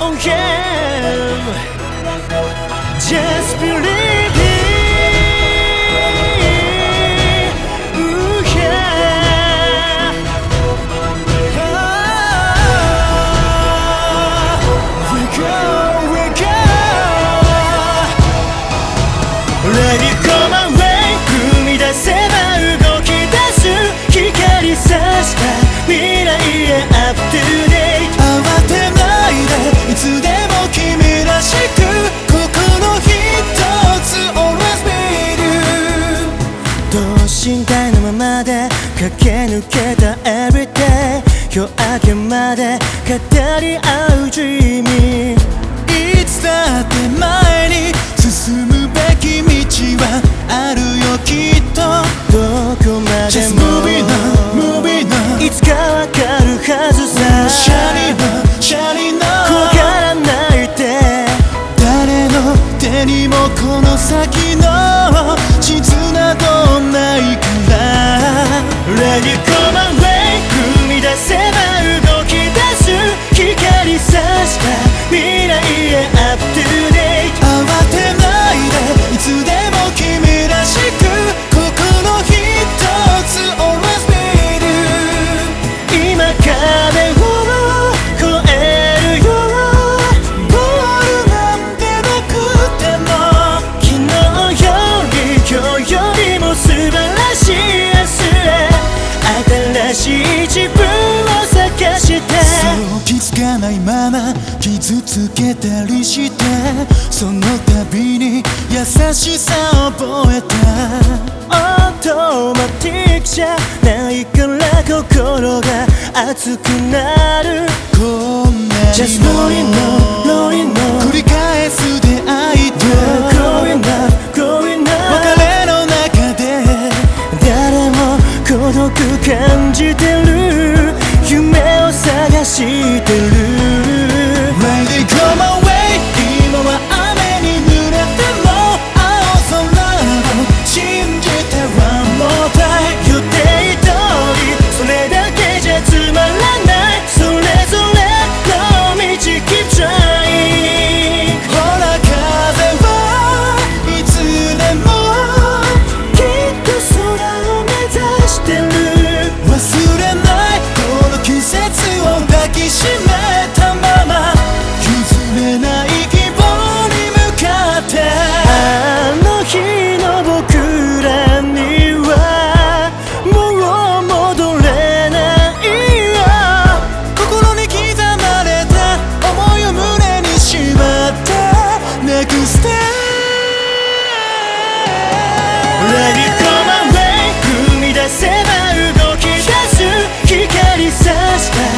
Oh yeah Just believe 身体のままで駆け抜けた Everyday 夜明けまで語り合う Dreaming 위에 앞둔 내 つけたりしてその度に優しさを覚えた。オートマティックじゃないから心が熱くなる。こんなに Just ノリノリノ繰り返す出会いと Growing up growing up 別れの中で誰も孤独感じて抱きしめたまま譲れない希望に向かって。あの日の僕らにはもう戻れないよ心に刻まれた思いを胸にしまった NEXT d Let it go my way 踏み出せば動き出す。光さした